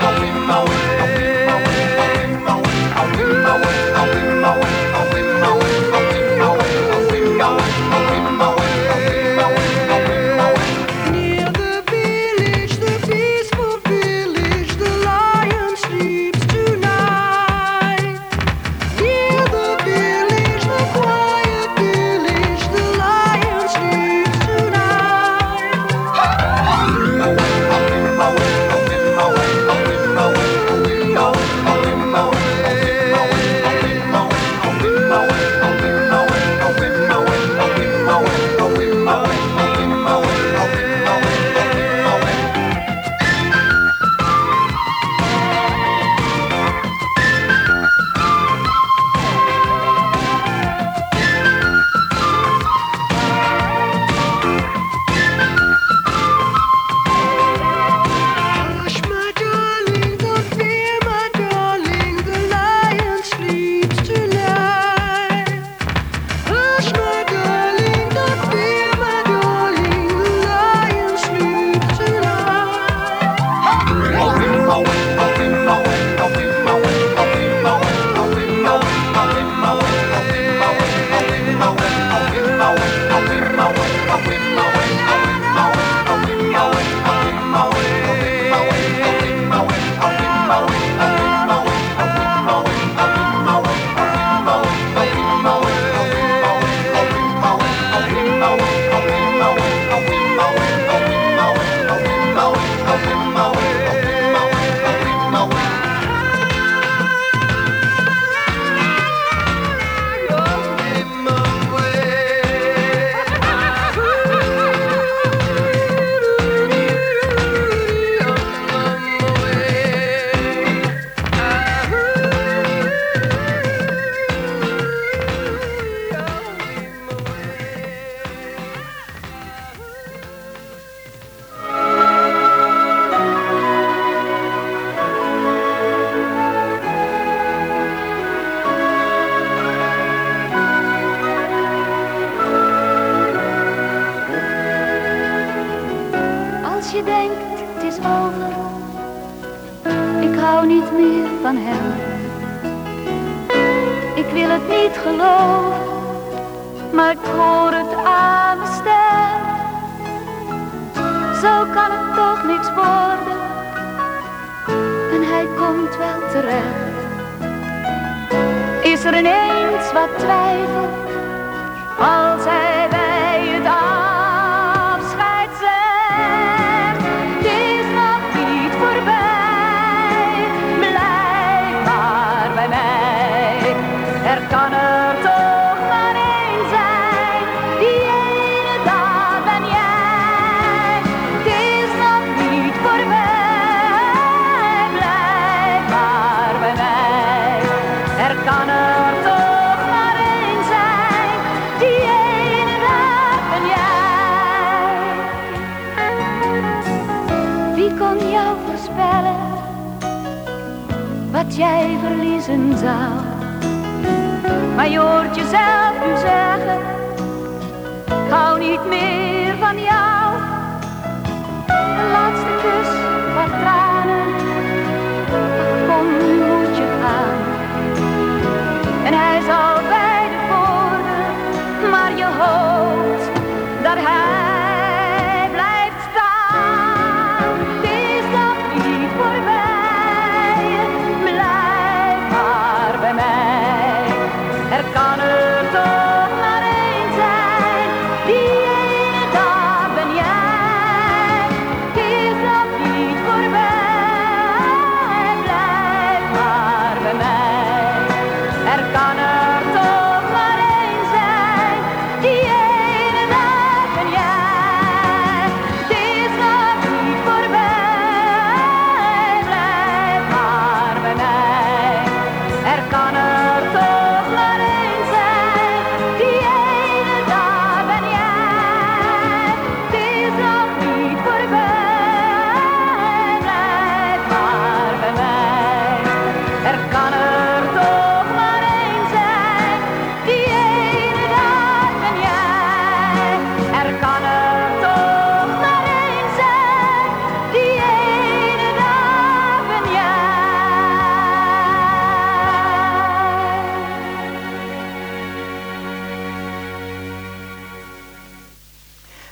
my way, my way.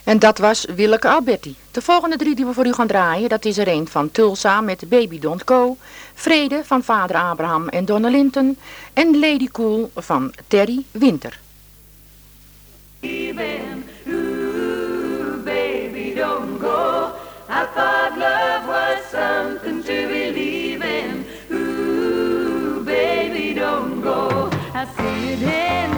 En dat was Willeke Alberti. De volgende drie die we voor u gaan draaien, dat is er een van Tulsa met Baby Don't Go, Vrede van vader Abraham en Donna Linton en Lady Cool van Terry Winter. Even, baby don't go, I thought love was something to believe in, baby don't go, I see it in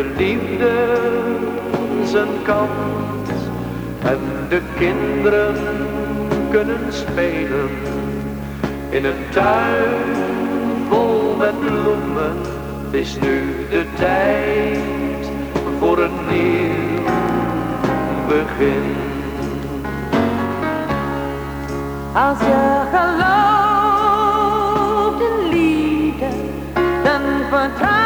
de liefde zijn kans en de kinderen kunnen spelen in een tuin vol met bloemen. Is nu de tijd voor een nieuw begin. Als je gelooft in liefde, dan vertrouw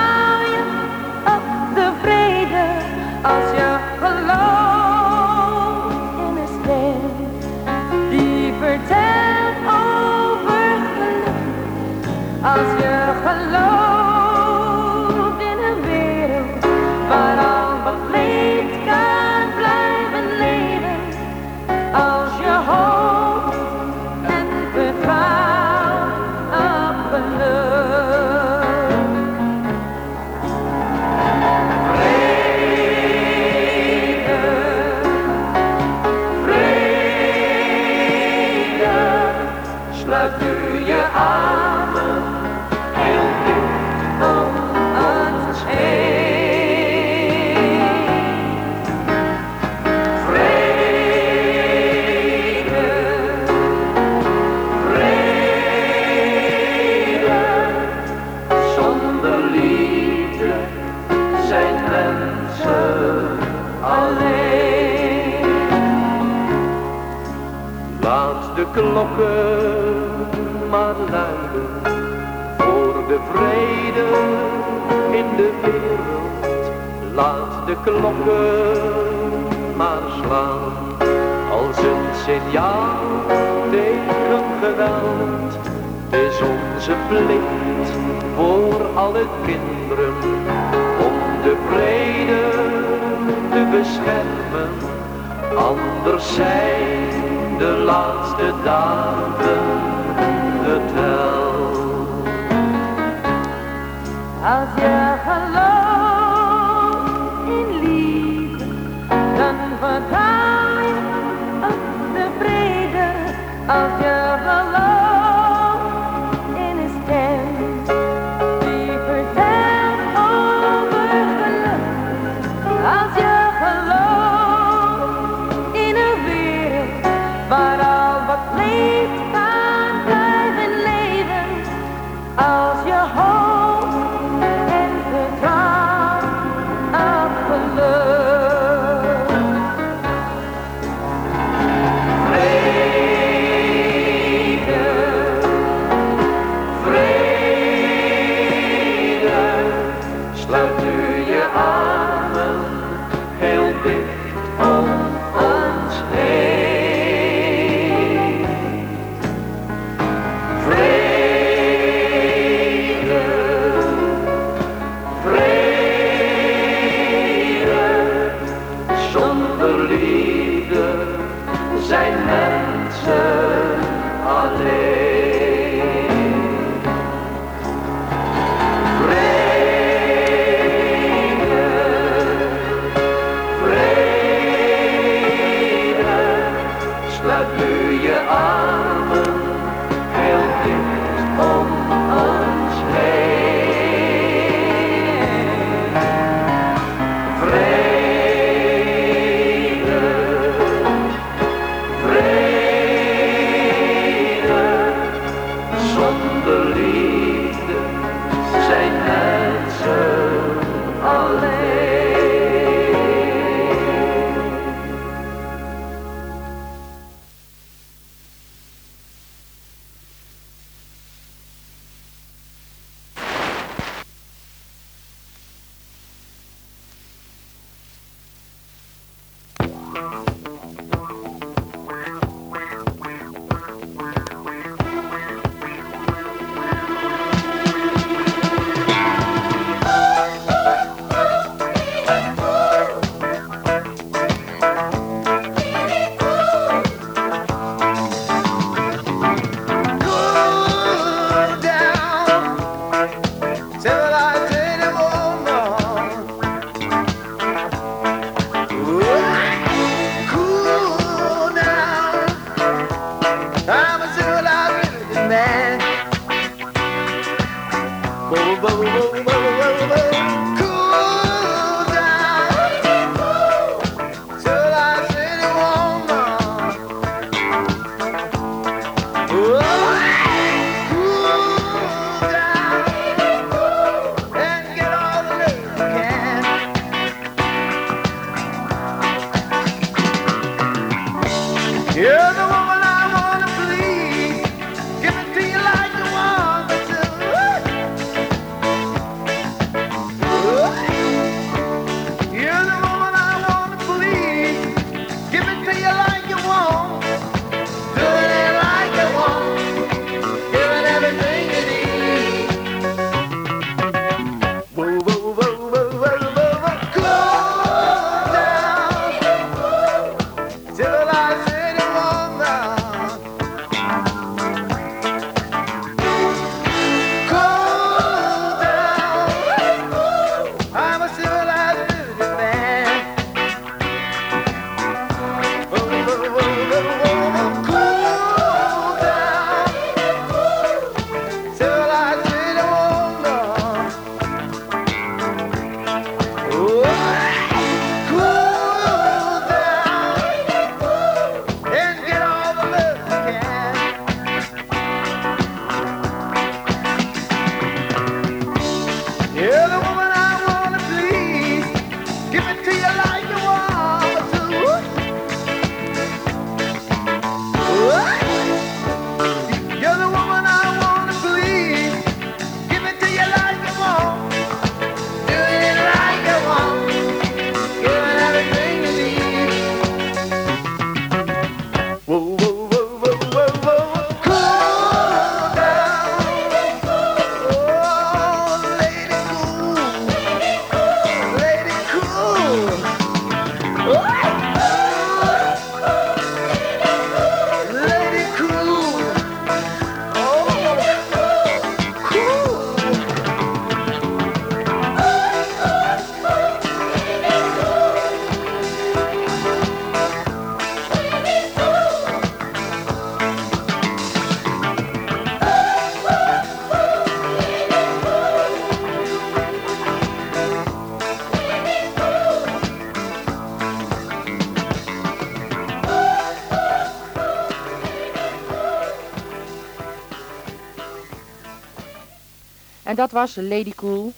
En dat was Lady Cool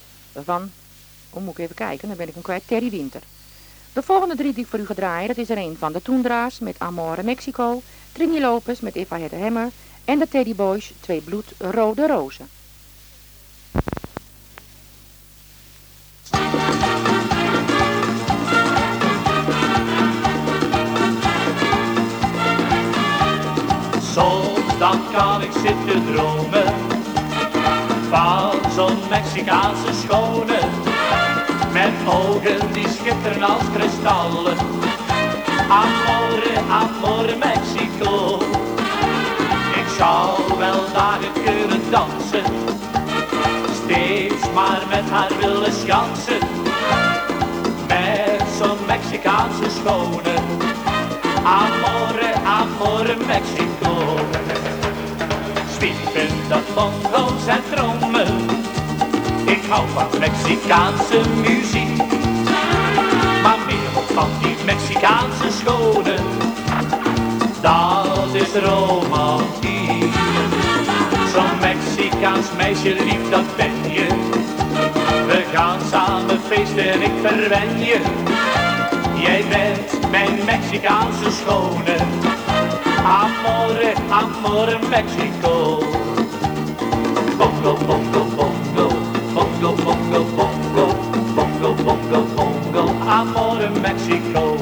van, oh moet ik even kijken, dan ben ik hem kwijt, Terry Winter. De volgende drie die ik voor u ga draaien, dat is er een van de Toendra's met Amore Mexico, Trini Lopez met Eva Hedde Hammer en de Teddy Boys, twee bloedrode rozen. Soms dan kan ik zitten dromen Mexicaanse schone. Met ogen die schitteren als kristallen. Amore, amore Mexico. Ik zou wel dagen kunnen dansen. Steeds maar met haar willen schansen. Met zo'n Mexicaanse schone. Amore, amore Mexico. Zwiepen dat bongo's en hou van Mexicaanse muziek. Maar meer van die Mexicaanse schone. Dat is romantiek. Zo'n Mexicaans meisje lief, dat ben je. We gaan samen feesten en ik verwen je. Jij bent mijn Mexicaanse schone. Amore, amore Mexico. Bongo, bongo, bongo. Bongo, bongo, bongo. Bongo, bongo. Amore Mexico.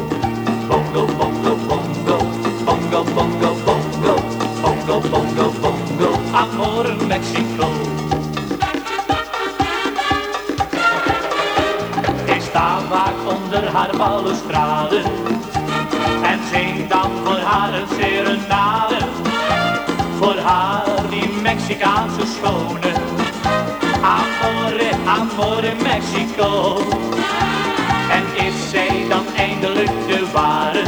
Bongo, bongo, bongo. Bongo, bongo, bongo. Bongo, bongo, bongo. Amore Mexico. Ik sta vaak onder haar balustrade en zing dan voor haar een serenade. Voor haar die Mexicaanse schone. Amore, amore Mexico. En is zij dan eindelijk de ware?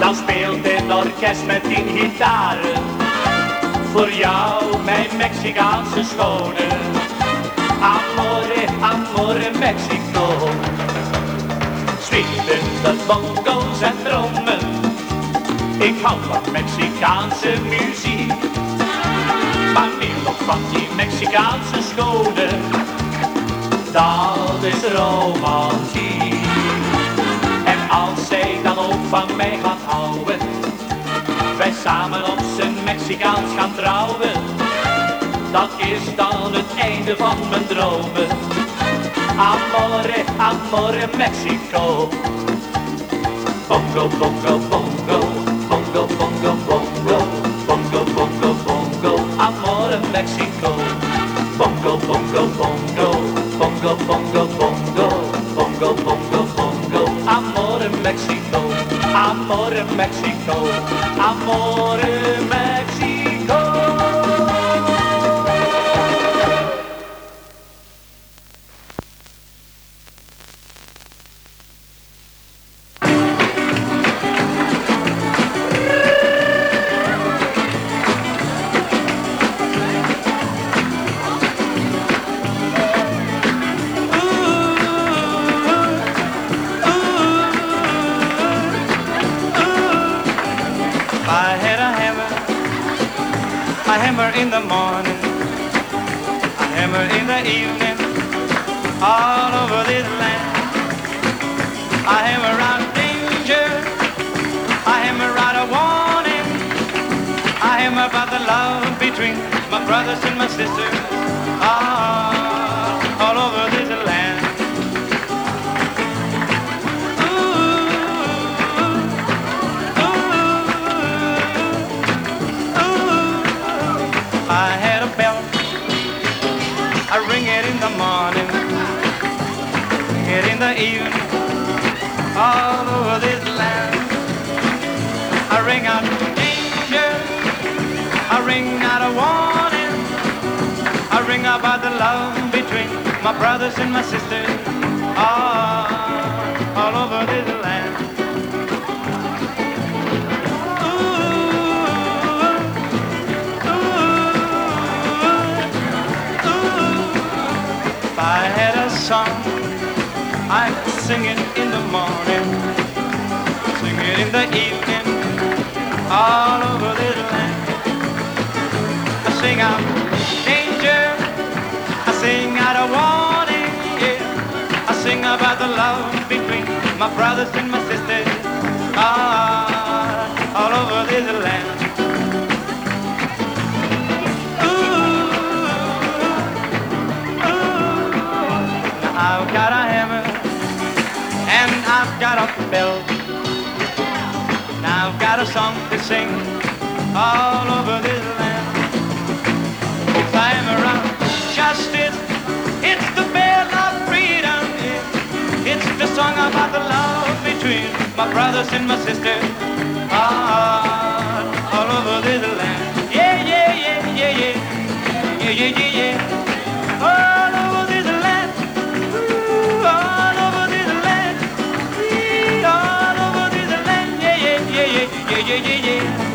Dan speelt het orkest met tien gitaren. Voor jou, mijn Mexicaanse schone. Mexico. Zwiepende bongos en dromen. Ik hou van Mexicaanse muziek. Maar meer nog van die Mexicaanse scholen. Dat is romantiek. En als zij dan ook van mij gaat houden. Wij samen op zijn Mexicaans gaan trouwen. Dat is dan het einde van mijn dromen. Amore, amore Mexico. Bongo, bongo, bongo, bongo, bongo, bongo, bongo, bongo, bongo, amore Mexico. Bongo, bongo, bongo, bongo, bongo, bongo, bongo, bongo, bongo, amore Mexico, amore Mexico, amore Mexico. Between my brothers and my sisters, all, all over this land. Ooh, ooh, ooh. I had a bell. I ring it in the morning, ring it in the evening, all over this land. I ring out. I ring out a warning. I ring about the love between my brothers and my sisters, all, all over this land. Ooh, ooh, ooh. If I had a song, I'd sing it in the morning, sing it in the evening, all over this sing out danger, I sing out a warning, yeah. I sing about the love between my brothers and my sisters, ah, all over this land. Now I've got a hammer and I've got a bell. Now I've got a song to sing all over this justice, it's the bell of freedom. yeah. It's the song about the love between my brothers and my sisters. Ah, all over this land. Yeah, yeah, yeah, yeah, yeah. Yeah, yeah, yeah, yeah. All over this land. Ooh, all over this land. Ee, All over this land. Yeah, yeah, yeah, yeah, yeah, yeah, yeah,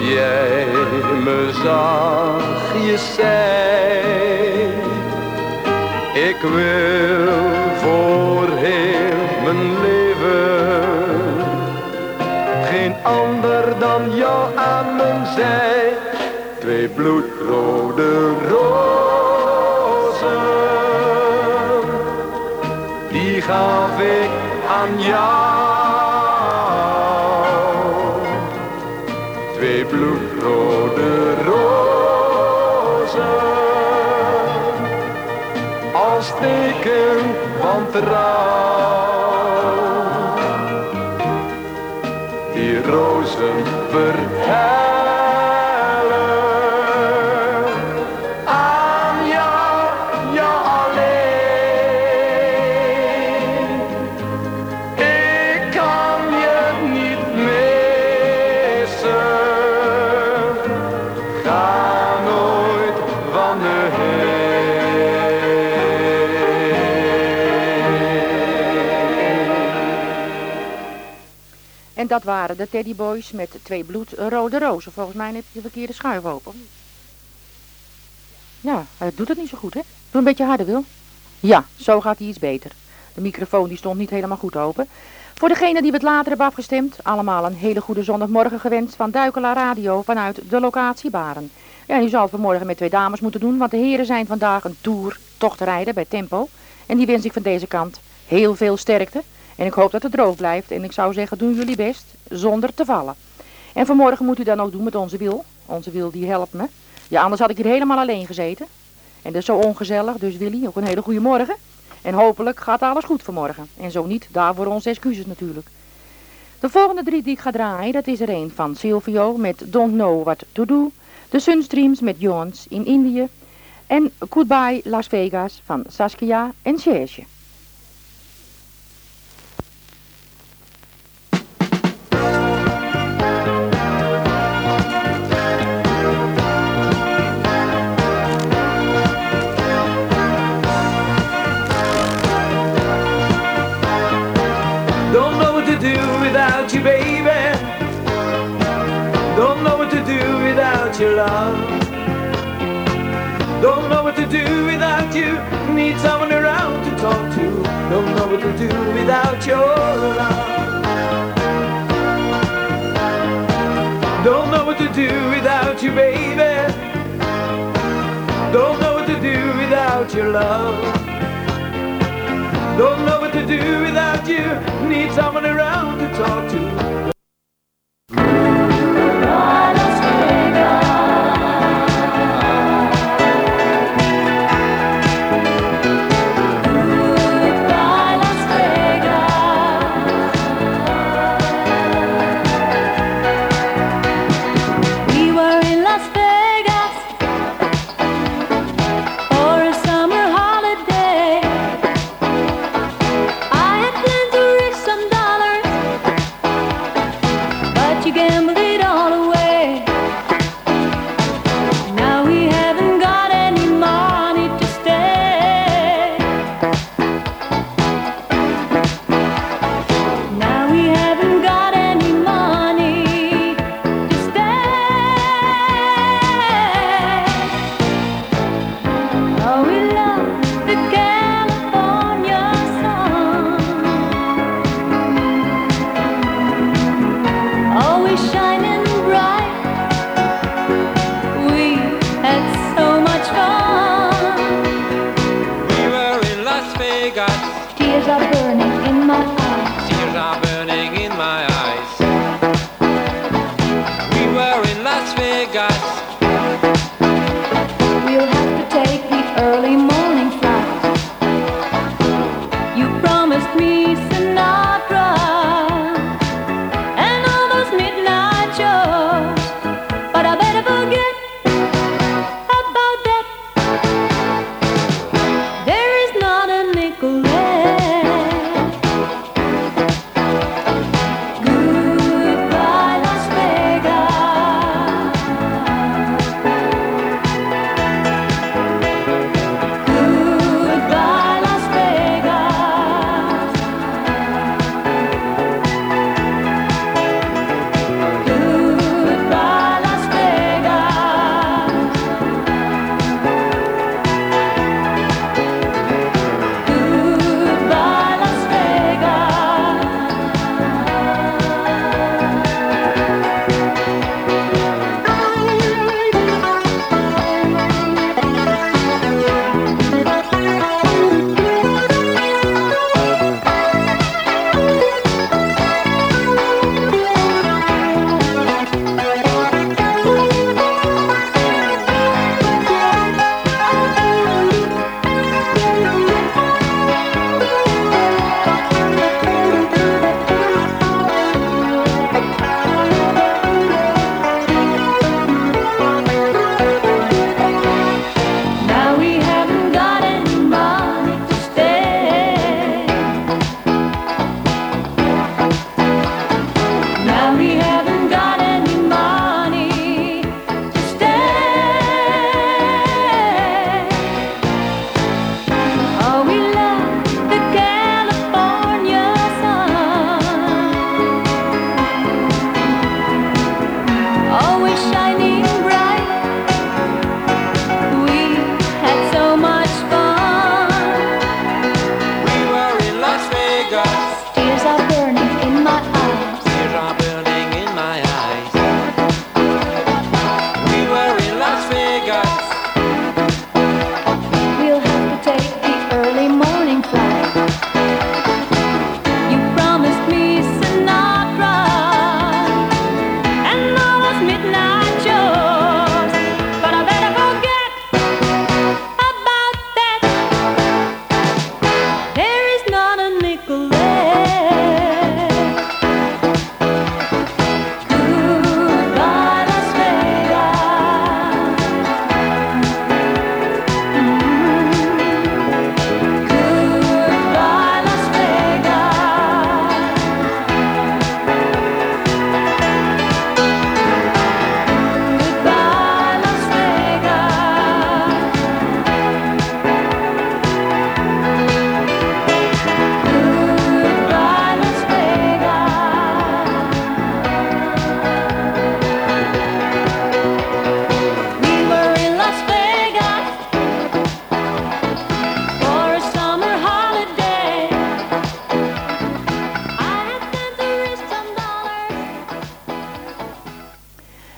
jij me zag, je zei. Ik wil voor heel mijn leven geen ander dan jou aan mijn zij. Twee bloedrode rozen, van dat waren de Teddyboys met twee bloedrode rozen. Volgens mij heb je de verkeerde schuif open. Ja, hij doet het niet zo goed, hè? Doe een beetje harder, Wil. Ja, zo gaat hij iets beter. De microfoon die stond niet helemaal goed open. Voor degenen die het later hebben afgestemd, allemaal een hele goede zondagmorgen gewenst van Duikelaar Radio vanuit de locatie Baren. Ja, u zal het vanmorgen met twee dames moeten doen, want de heren zijn vandaag een tour tochtrijden bij Tempo. En die wens ik van deze kant heel veel sterkte. En ik hoop dat het droog blijft. En ik zou zeggen, doen jullie best, zonder te vallen. En vanmorgen moet u dan ook doen met onze Wil. Onze Wil die helpt me. Ja, anders had ik hier helemaal alleen gezeten. En dat is zo ongezellig, dus Willy, ook een hele goede morgen. En hopelijk gaat alles goed vanmorgen. En zo niet, daarvoor onze excuses natuurlijk. De volgende drie die ik ga draaien, dat is er een van Silvio met Don't Know What To Do. De Sunstreams met Jones in Indië. En Goodbye Las Vegas van Saskia en Serge.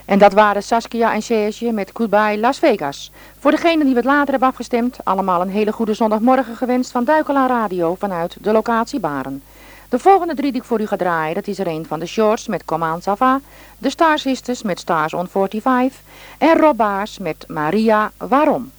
En dat waren Saskia en Serge met Goodbye Las Vegas. Voor degenen die wat later hebben afgestemd, allemaal een hele goede zondagmorgen gewenst van Duikelaar Radio vanuit de locatie Baren. De volgende drie die ik voor u ga draaien, dat is er een van de Shorts met Command Sava, de Star Sisters met Stars on 45 en Robbaars met Maria Waarom.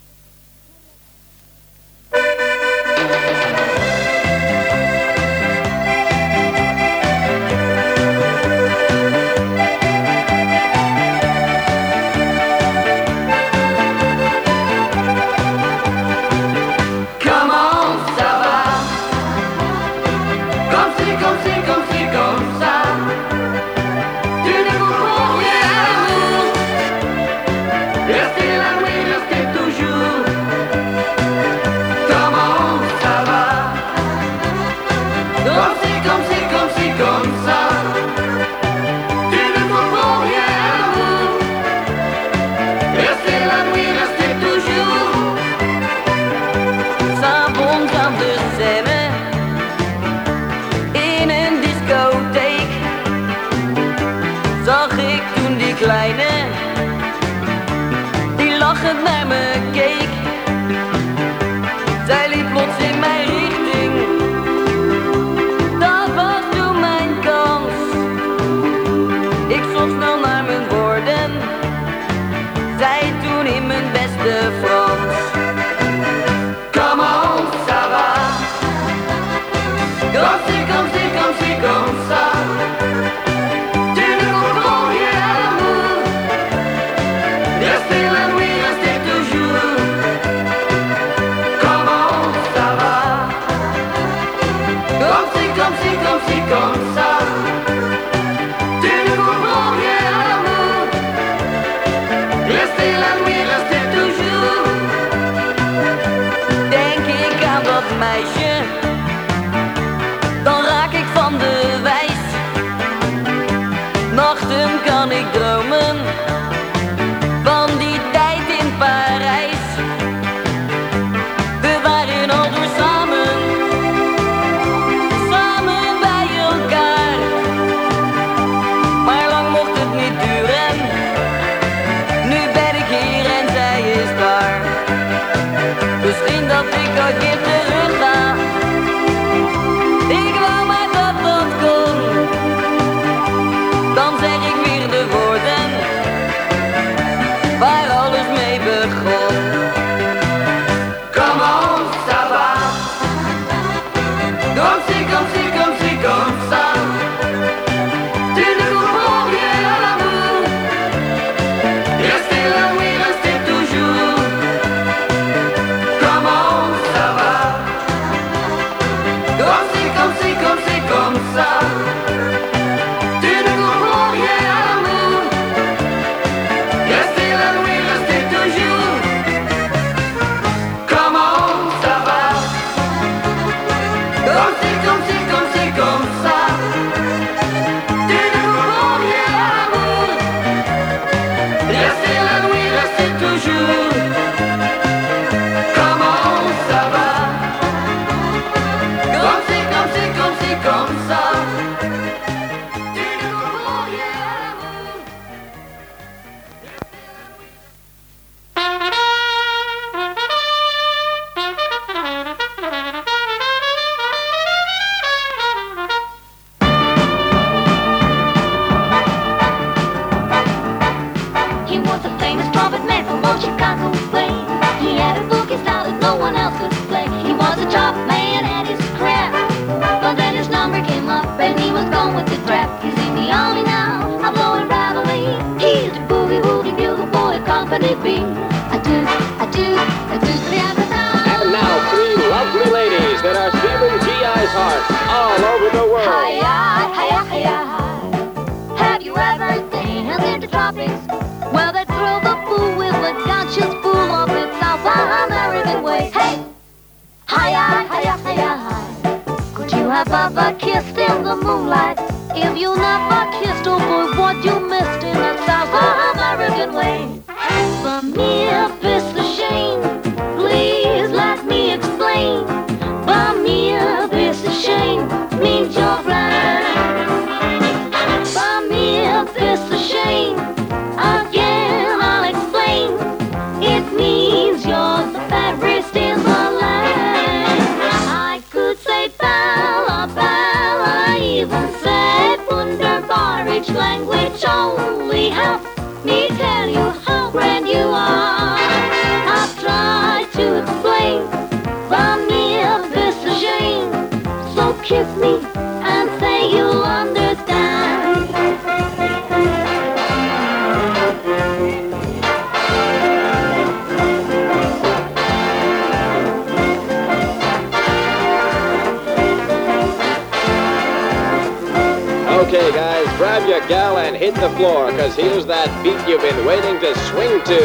Hit the floor, cause here's that beat you've been waiting to swing to.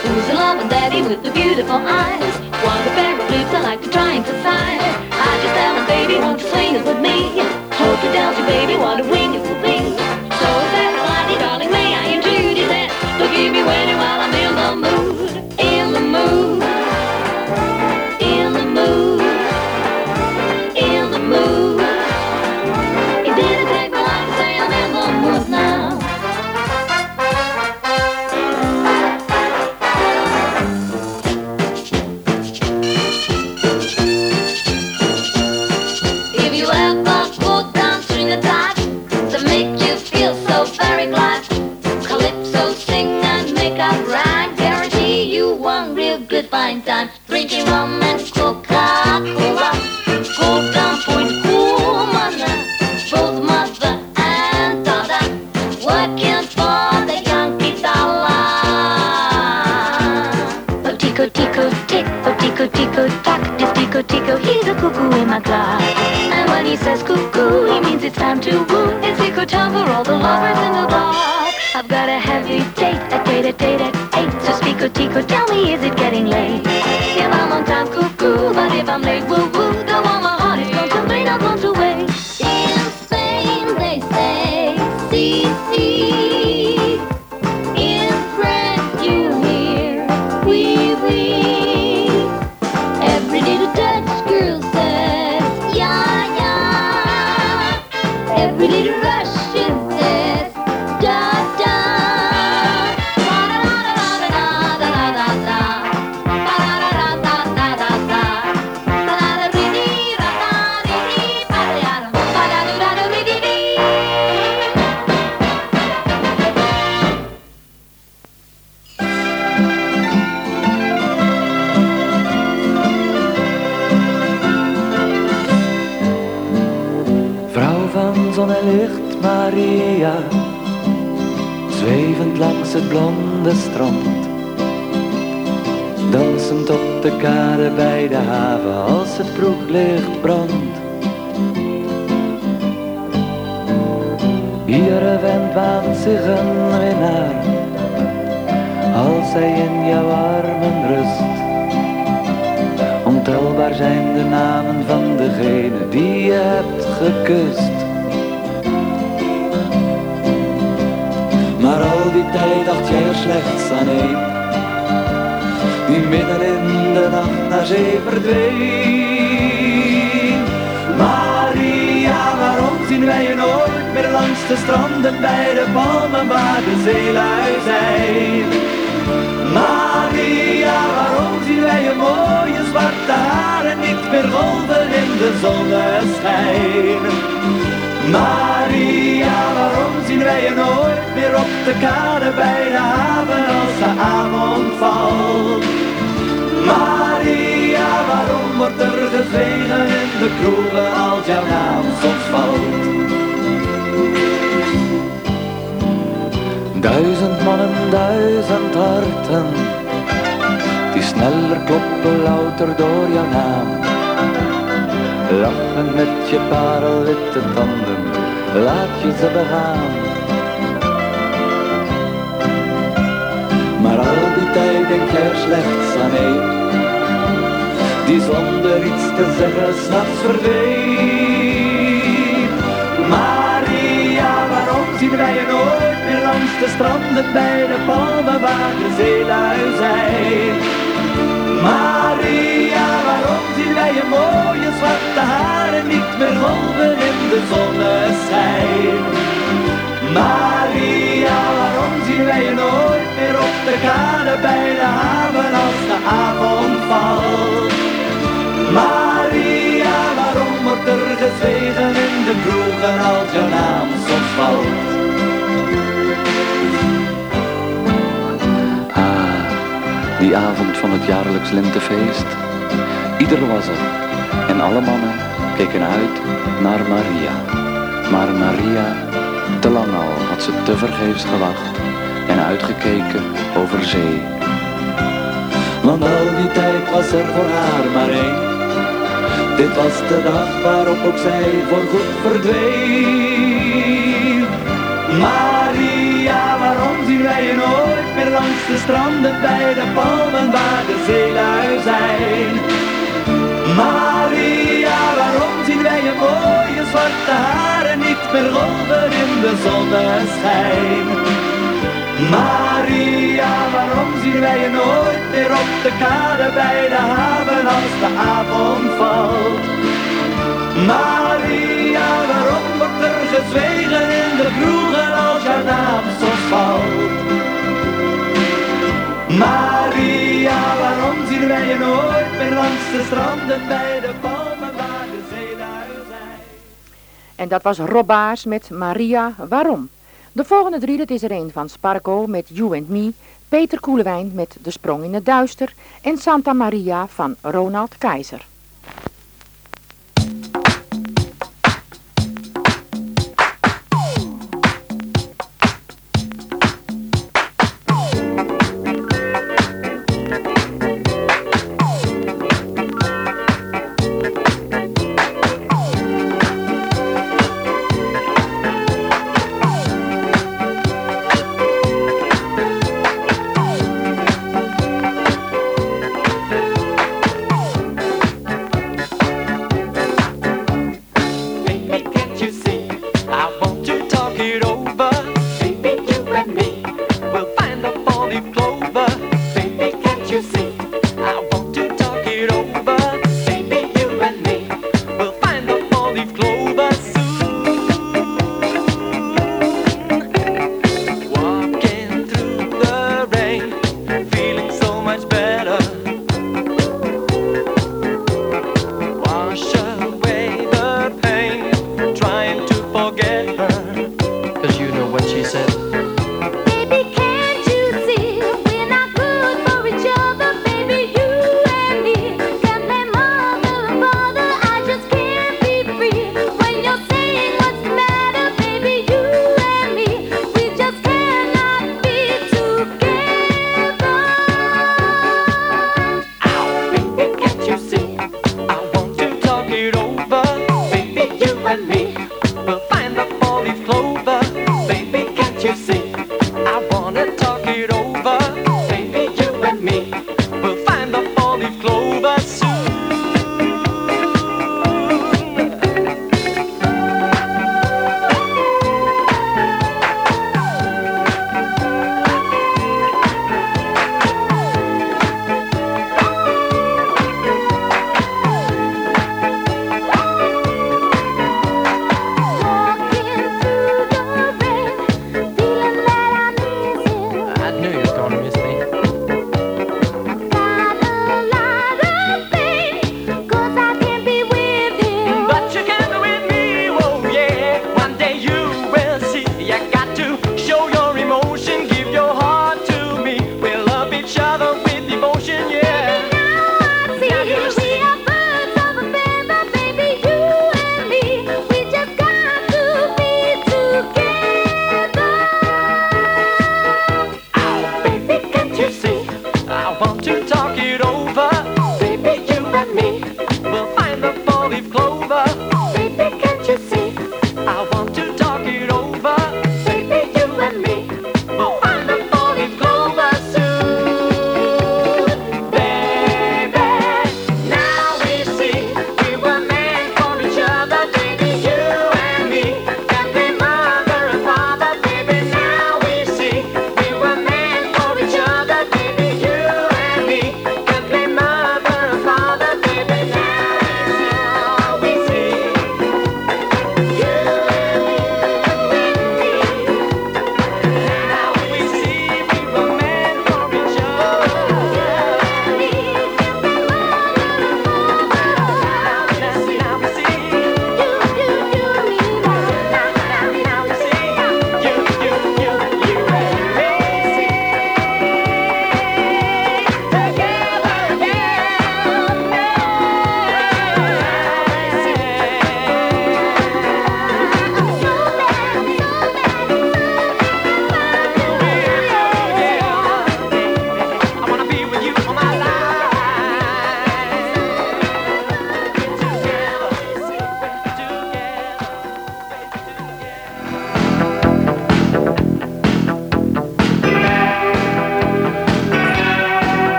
Who's the loving daddy with the beautiful eyes? One of pair of lips I like to try and decide. I just tell him, baby, won't you swing it with me? Hold you down to baby, what a wing it will be. So is that mighty darling, may I introduce that? Don't keep me waiting says cuckoo, he means it's time to woo. It's tico time for all the lovers in the bar. I've got a heavy date, a date, a date at eight. So speak tico, tell me, is it getting late? If I'm on time, cuckoo, but if I'm late, woo Duizend mannen, duizend harten, die sneller kloppen louter door jouw naam. Lachen met je parelwitte tanden, laat je ze begaan. Maar al die tijd denk jij slechts aan één, die zonder iets te zeggen s'nachts verdween. Zien wij je nooit meer langs de stranden bij de palmen waar de zeelui zijn? Maria, waarom zien wij je mooie zwarte haren niet meer golven in de zonneschijn? Maria, waarom zien wij je nooit meer op de kade bij de haven als de avond valt? Maria, wordt er gezwegen in de kroegen als jouw naam soms valt. Ah, die avond van het jaarlijks lentefeest. Ieder was er en alle mannen keken uit naar Maria. Maar Maria, te lang al had ze tevergeefs gewacht en uitgekeken over zee. Want al die tijd was er voor haar maar één dit was de dag waarop ook zij voorgoed verdween. Maria, waarom zien wij je nooit meer langs de stranden bij de palmen waar de zeelui zijn? Maria, waarom zien wij je mooie zwarte haren niet meer golven in de zonneschijn? Maria, waarom zien wij je nooit meer op de kade bij de haven als de avond valt? Maria, waarom wordt er gezwegen in de kroegen als jouw naam zo valt? Maria, waarom zien wij je nooit meer langs de stranden bij de palmen waar de zeelui zijn? En dat was Robbaars met Maria, waarom? De volgende drie, dat is er een van Sparco met You and Me, Peter Koelewijn met De Sprong in het Duister en Santa Maria van Ronald Keizer.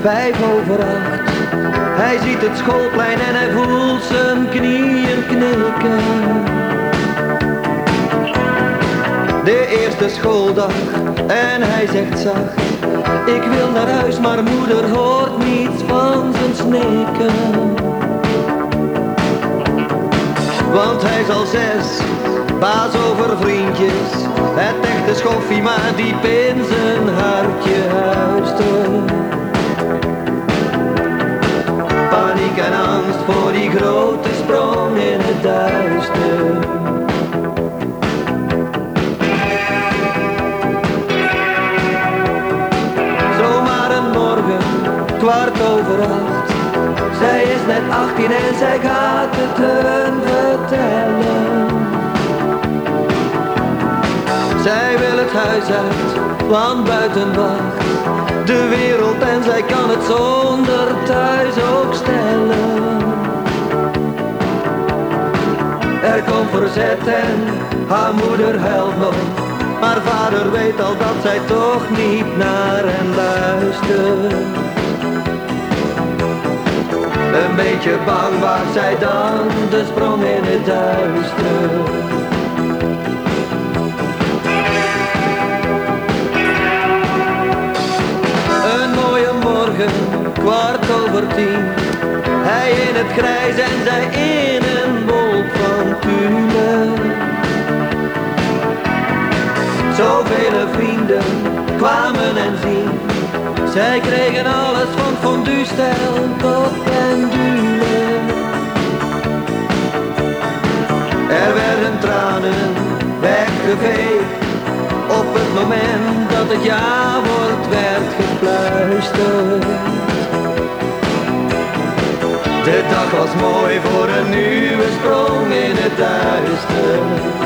Vijf over acht. Hij ziet het schoolplein en hij voelt zijn knieën knikken. De eerste schooldag en hij zegt zacht. Ik wil naar huis, maar moeder hoort niets van zijn snikken. Want hij is al zes, baas over vriendjes. Het echte schoffie, maar diep in zijn hartje huistert. Paniek en angst voor die grote sprong in het duister. Kwart over acht. Zij is net 18 en zij gaat het hun vertellen. Zij wil het huis uit, want buiten wacht de wereld en zij kan het zonder thuis ook stellen. Er komt verzet en haar moeder huilt nog, maar vader weet al dat zij toch niet naar hen luistert. Een beetje bang waagt zij dan de sprong in het duister. Een mooie morgen, kwart over tien. Hij in het grijs en zij in een wolk van tulle. Zoveel vrienden kwamen en zien. Zij kregen alles van fondue-stijl tot pendule. Er werden tranen weggeveegd op het moment dat het ja-woord werd gefluisterd. De dag was mooi voor een nieuwe sprong in het duister.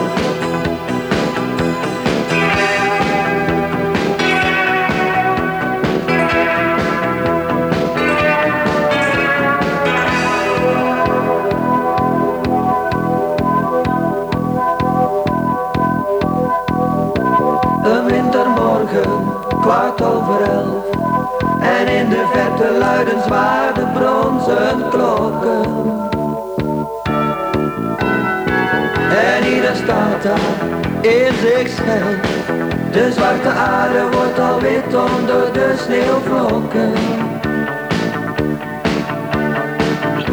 Over elf. En in de verte luiden zwaar de bronzen klokken. En ieder staat daar in zichzelf. De zwarte aarde wordt al wit onder de sneeuwvlokken.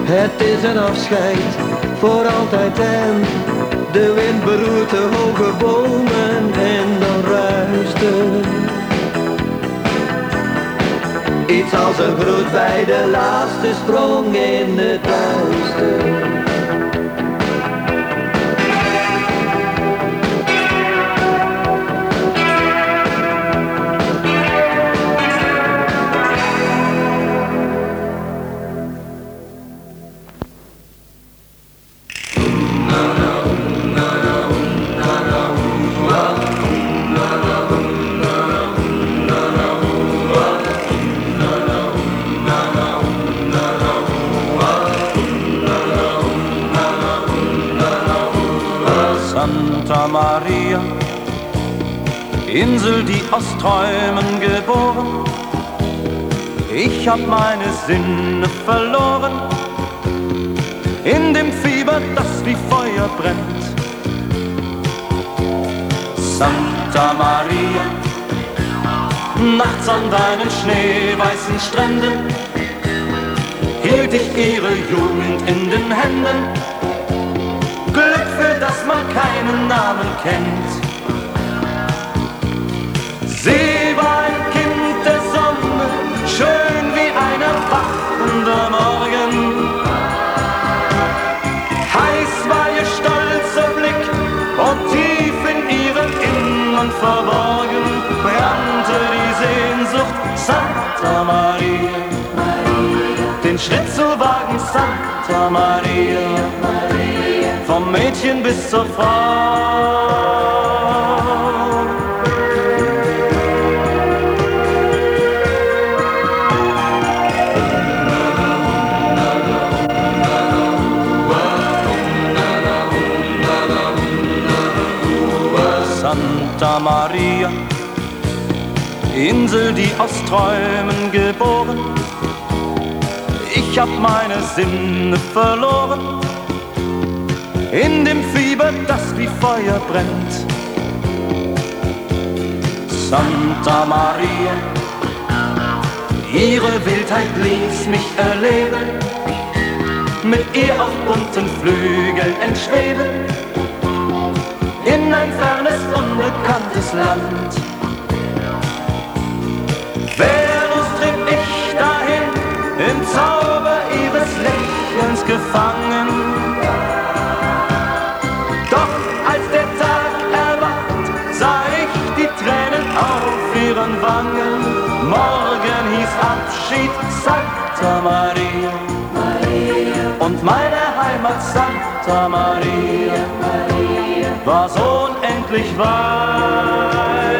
Het is een afscheid voor altijd en de wind beroert de hoge bomen en dan ruist er Iets als een groet bij de laatste sprong in het duister. Santa Maria, Insel, die aus Träumen geboren. Ich hab meine Sinne verloren in dem Fieber, das wie Feuer brennt. Santa Maria, nachts an deinen schneeweißen Stränden hielt ich ihre Jugend in den Händen. Teufel, dass man keinen Namen kennt. Sie war ein Kind der Sonne, schön wie ein erwachender Morgen. Heiß war ihr stolzer Blick und tief in ihrem Innern verborgen brannte die Sehnsucht Santa Maria. Den Schritt zu wagen, Santa Maria vom Mädchen bis zur Frau. Santa Maria, Insel, die aus Träumen geboren. Ich hab meine Sinne verloren in dem Fieber, das wie Feuer brennt. Santa Maria, ihre Wildheit ließ mich erleben, mit ihr auf bunten Flügeln entschweben, in ein fernes, unbekanntes Land. Venus trieb ich dahin, im Zauber ihres Lächelns gefangen. Santa Maria. Und meine Heimat Santa Maria war so unendlich weit.